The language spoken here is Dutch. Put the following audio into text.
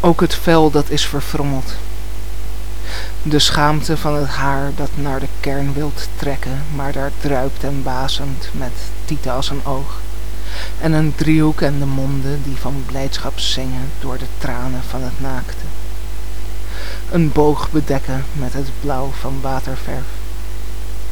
Ook het vel dat is verfrommeld. De schaamte van het haar dat naar de kern wilt trekken, maar daar druipt en bazend met tieten als een oog. En een driehoek en de monden die van blijdschap zingen door de tranen van het naakte. Een boog bedekken met het blauw van waterverf